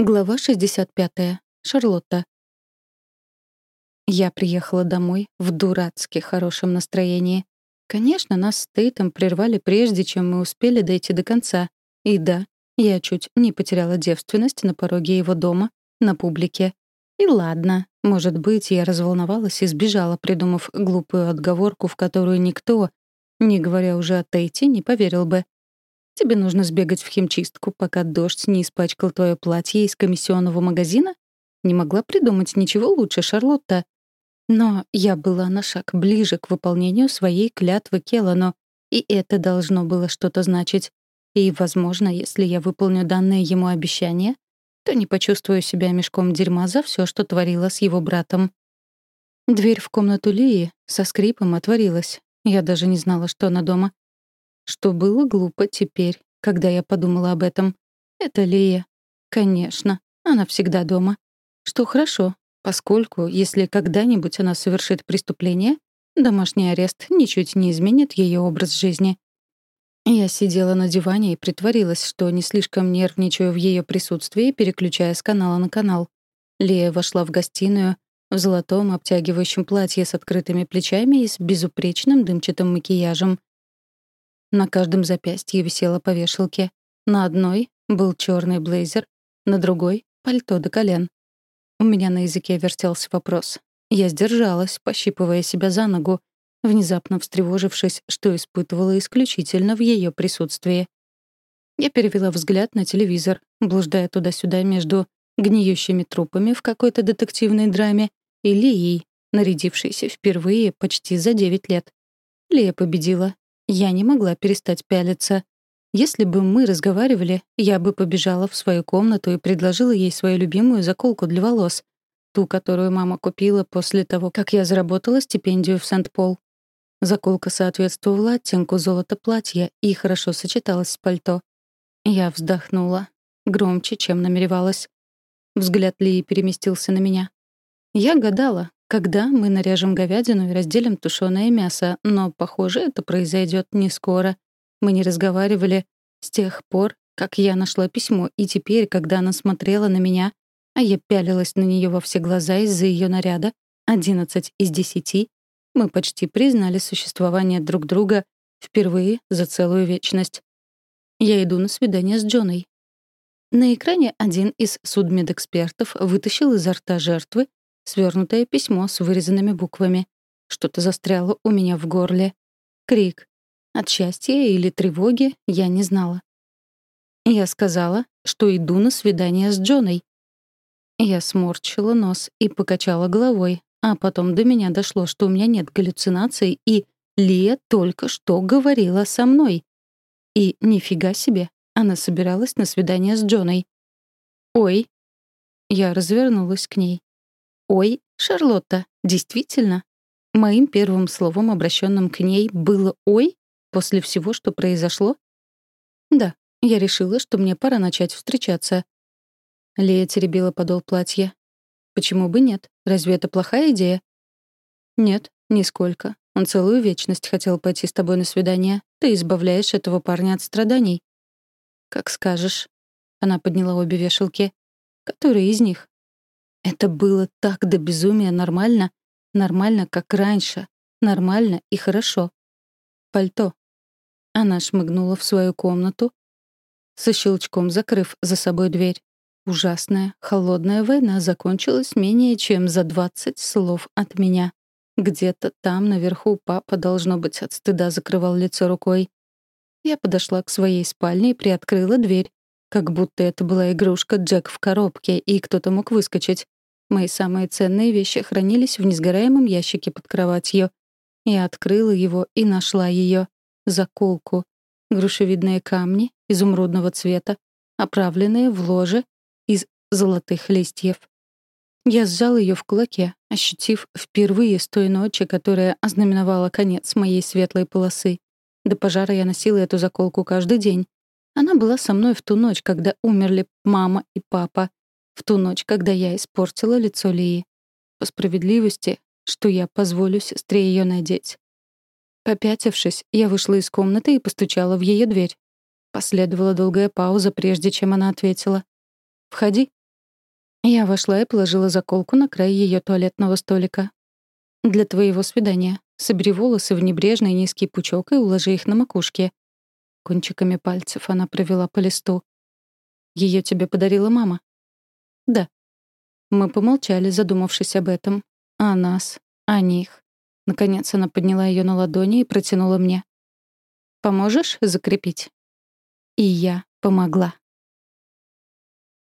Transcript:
Глава 65. Шарлотта. Я приехала домой в дурацки хорошем настроении. Конечно, нас с Тейтом прервали прежде, чем мы успели дойти до конца. И да, я чуть не потеряла девственность на пороге его дома, на публике. И ладно, может быть, я разволновалась и сбежала, придумав глупую отговорку, в которую никто, не говоря уже о Тейте, не поверил бы. Тебе нужно сбегать в химчистку, пока дождь не испачкал твое платье из комиссионного магазина? Не могла придумать ничего лучше, Шарлотта. Но я была на шаг ближе к выполнению своей клятвы Келлану, и это должно было что-то значить. И, возможно, если я выполню данное ему обещание, то не почувствую себя мешком дерьма за все, что творила с его братом. Дверь в комнату Лии со скрипом отворилась. Я даже не знала, что она дома. Что было глупо теперь, когда я подумала об этом. Это Лия. Конечно, она всегда дома. Что хорошо, поскольку, если когда-нибудь она совершит преступление, домашний арест ничуть не изменит ее образ жизни. Я сидела на диване и притворилась, что не слишком нервничаю в ее присутствии, переключая с канала на канал. Лия вошла в гостиную в золотом обтягивающем платье с открытыми плечами и с безупречным дымчатым макияжем. На каждом запястье висела по вешалке. На одной был черный блейзер, на другой — пальто до колен. У меня на языке вертелся вопрос. Я сдержалась, пощипывая себя за ногу, внезапно встревожившись, что испытывала исключительно в ее присутствии. Я перевела взгляд на телевизор, блуждая туда-сюда между гниющими трупами в какой-то детективной драме и Лией, нарядившейся впервые почти за 9 лет. Лия победила, я не могла перестать пялиться. Если бы мы разговаривали, я бы побежала в свою комнату и предложила ей свою любимую заколку для волос, ту, которую мама купила после того, как я заработала стипендию в Сент-Пол. Заколка соответствовала оттенку золота платья и хорошо сочеталась с пальто. Я вздохнула. Громче, чем намеревалась. Взгляд Лии переместился на меня. Я гадала, когда мы нарежем говядину и разделим тушеное мясо, но, похоже, это произойдет не скоро. Мы не разговаривали с тех пор, как я нашла письмо, и теперь, когда она смотрела на меня, а я пялилась на нее во все глаза из-за ее наряда, 11 из 10, мы почти признали существование друг друга впервые за целую вечность. Я иду на свидание с Джоной. На экране один из судмедэкспертов вытащил изо рта жертвы свернутое письмо с вырезанными буквами. Что-то застряло у меня в горле. Крик. От счастья или тревоги я не знала. Я сказала, что иду на свидание с Джоной. Я сморщила нос и покачала головой, а потом до меня дошло, что у меня нет галлюцинаций, и Лия только что говорила со мной. И нифига себе, она собиралась на свидание с Джоной. «Ой». Я развернулась к ней. «Ой, Шарлотта, действительно?» Моим первым словом, обращенным к ней, было «ой» после всего, что произошло? Да, я решила, что мне пора начать встречаться. Лея теребила подол платья. Почему бы нет? Разве это плохая идея? Нет, нисколько. Он целую вечность хотел пойти с тобой на свидание. Ты избавляешь этого парня от страданий. Как скажешь. Она подняла обе вешалки. Которые из них? Это было так до безумия нормально. Нормально, как раньше. Нормально и хорошо. Пальто. Она шмыгнула в свою комнату, со щелчком закрыв за собой дверь. Ужасная, холодная война закончилась менее чем за 20 слов от меня. Где-то там, наверху, папа, должно быть, от стыда закрывал лицо рукой. Я подошла к своей спальне и приоткрыла дверь, как будто это была игрушка Джек в коробке, и кто-то мог выскочить. Мои самые ценные вещи хранились в несгораемом ящике под кроватью. Я открыла его и нашла ее заколку. Грушевидные камни изумрудного цвета, оправленные в ложе из золотых листьев. Я сжал ее в кулаке, ощутив впервые с той ночи, которая ознаменовала конец моей светлой полосы. До пожара я носила эту заколку каждый день. Она была со мной в ту ночь, когда умерли мама и папа, в ту ночь, когда я испортила лицо Лии. По справедливости, что я позволю сестре ее надеть. Попятившись, я вышла из комнаты и постучала в ее дверь. Последовала долгая пауза, прежде чем она ответила. «Входи», Я вошла и положила заколку на край ее туалетного столика. «Для твоего свидания. Собери волосы в небрежный низкий пучок и уложи их на макушке». Кончиками пальцев она провела по листу. Ее тебе подарила мама?» «Да». Мы помолчали, задумавшись об этом. О нас, о них. Наконец она подняла ее на ладони и протянула мне. «Поможешь закрепить?» И я помогла.